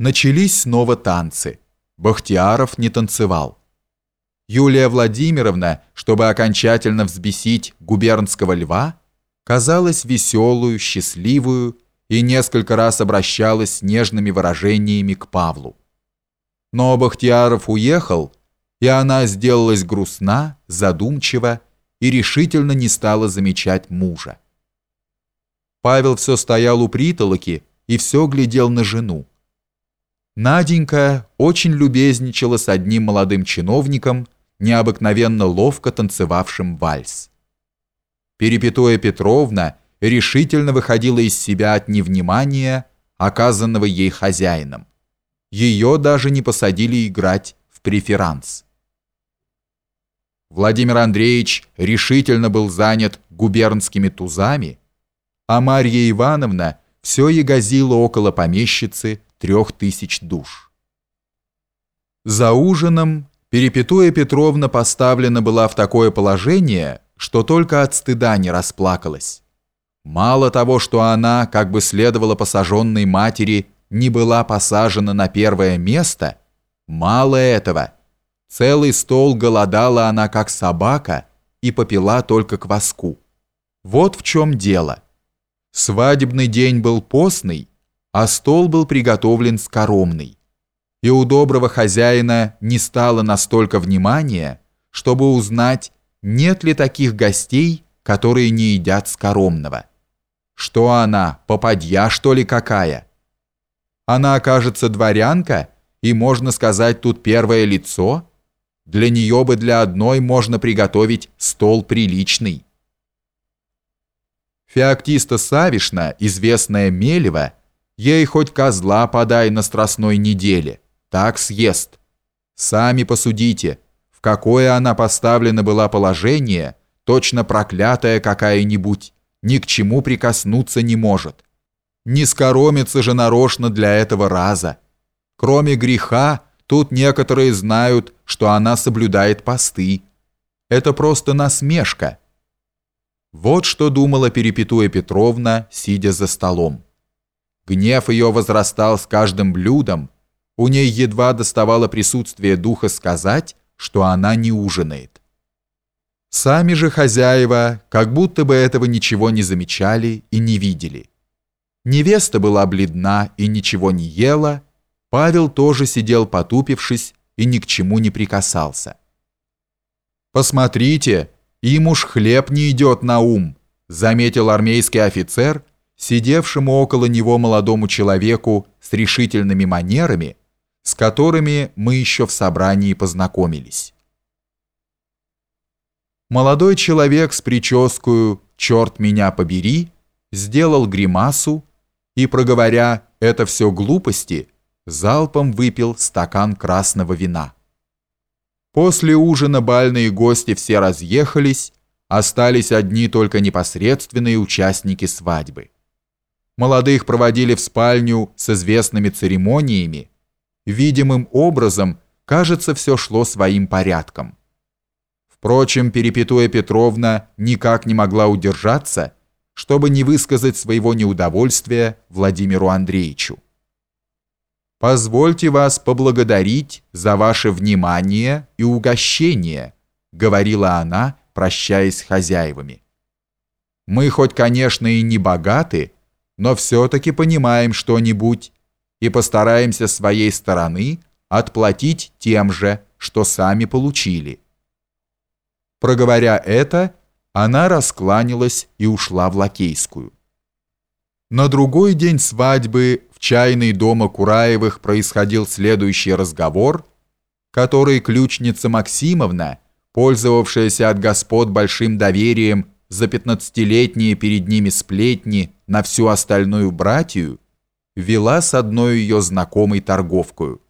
Начались снова танцы. Бахтияров не танцевал. Юлия Владимировна, чтобы окончательно взбесить губернского льва, казалась веселую, счастливую и несколько раз обращалась с нежными выражениями к Павлу. Но Бахтияров уехал, и она сделалась грустна, задумчива и решительно не стала замечать мужа. Павел все стоял у притолоки и все глядел на жену. Наденька очень любезничала с одним молодым чиновником, необыкновенно ловко танцевавшим вальс. Перепетуя Петровна решительно выходила из себя от невнимания, оказанного ей хозяином. Ее даже не посадили играть в преферанс. Владимир Андреевич решительно был занят губернскими тузами, а Марья Ивановна все ягозила около помещицы трех тысяч душ. За ужином Перепетуя Петровна поставлена была в такое положение, что только от стыда не расплакалась. Мало того, что она, как бы следовала посаженной матери, не была посажена на первое место, мало этого. Целый стол голодала она, как собака, и попила только кваску. Вот в чем дело. Свадебный день был постный, а стол был приготовлен скоромный и у доброго хозяина не стало настолько внимания, чтобы узнать, нет ли таких гостей, которые не едят скоромного. Что она, попадья, что ли, какая? Она, окажется, дворянка, и, можно сказать, тут первое лицо? Для нее бы для одной можно приготовить стол приличный. Феоктиста Савишна, известная Мелева, ей хоть козла подай на страстной неделе – так съест. Сами посудите, в какое она поставлена была положение, точно проклятая какая-нибудь, ни к чему прикоснуться не может. Не скоромится же нарочно для этого раза. Кроме греха, тут некоторые знают, что она соблюдает посты. Это просто насмешка. Вот что думала Перепетуя Петровна, сидя за столом. Гнев ее возрастал с каждым блюдом, у ней едва доставало присутствие духа сказать, что она не ужинает. Сами же хозяева как будто бы этого ничего не замечали и не видели. Невеста была бледна и ничего не ела, Павел тоже сидел потупившись и ни к чему не прикасался. «Посмотрите, им уж хлеб не идет на ум», заметил армейский офицер, сидевшему около него молодому человеку с решительными манерами, с которыми мы еще в собрании познакомились. Молодой человек с прическою «Черт меня побери» сделал гримасу и, проговоря «это все глупости», залпом выпил стакан красного вина. После ужина бальные гости все разъехались, остались одни только непосредственные участники свадьбы. Молодых проводили в спальню с известными церемониями, видимым образом, кажется, все шло своим порядком. Впрочем, Перепетуя Петровна никак не могла удержаться, чтобы не высказать своего неудовольствия Владимиру Андреевичу. «Позвольте вас поблагодарить за ваше внимание и угощение», говорила она, прощаясь с хозяевами. «Мы хоть, конечно, и не богаты, но все-таки понимаем что-нибудь и постараемся своей стороны отплатить тем же, что сами получили. Проговоря это, она раскланялась и ушла в Лакейскую. На другой день свадьбы в чайной дома Кураевых происходил следующий разговор, который ключница Максимовна, пользовавшаяся от господ большим доверием за пятнадцатилетние перед ними сплетни на всю остальную братью, вела с одной ее знакомой торговкою.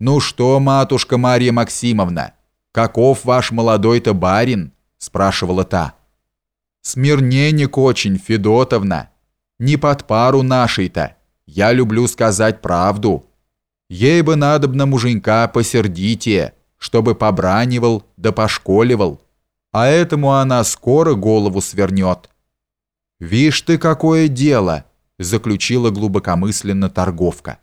«Ну что, матушка Марья Максимовна, каков ваш молодой-то барин?» – спрашивала та. «Смирненек очень, Федотовна. Не под пару нашей-то. Я люблю сказать правду. Ей бы надобно муженька посердитие, чтобы побранивал да пошколивал, а этому она скоро голову свернет. Вишь ты, какое дело!» заключила глубокомысленно торговка.